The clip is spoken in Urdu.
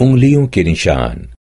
انگلیوں کے نشان۔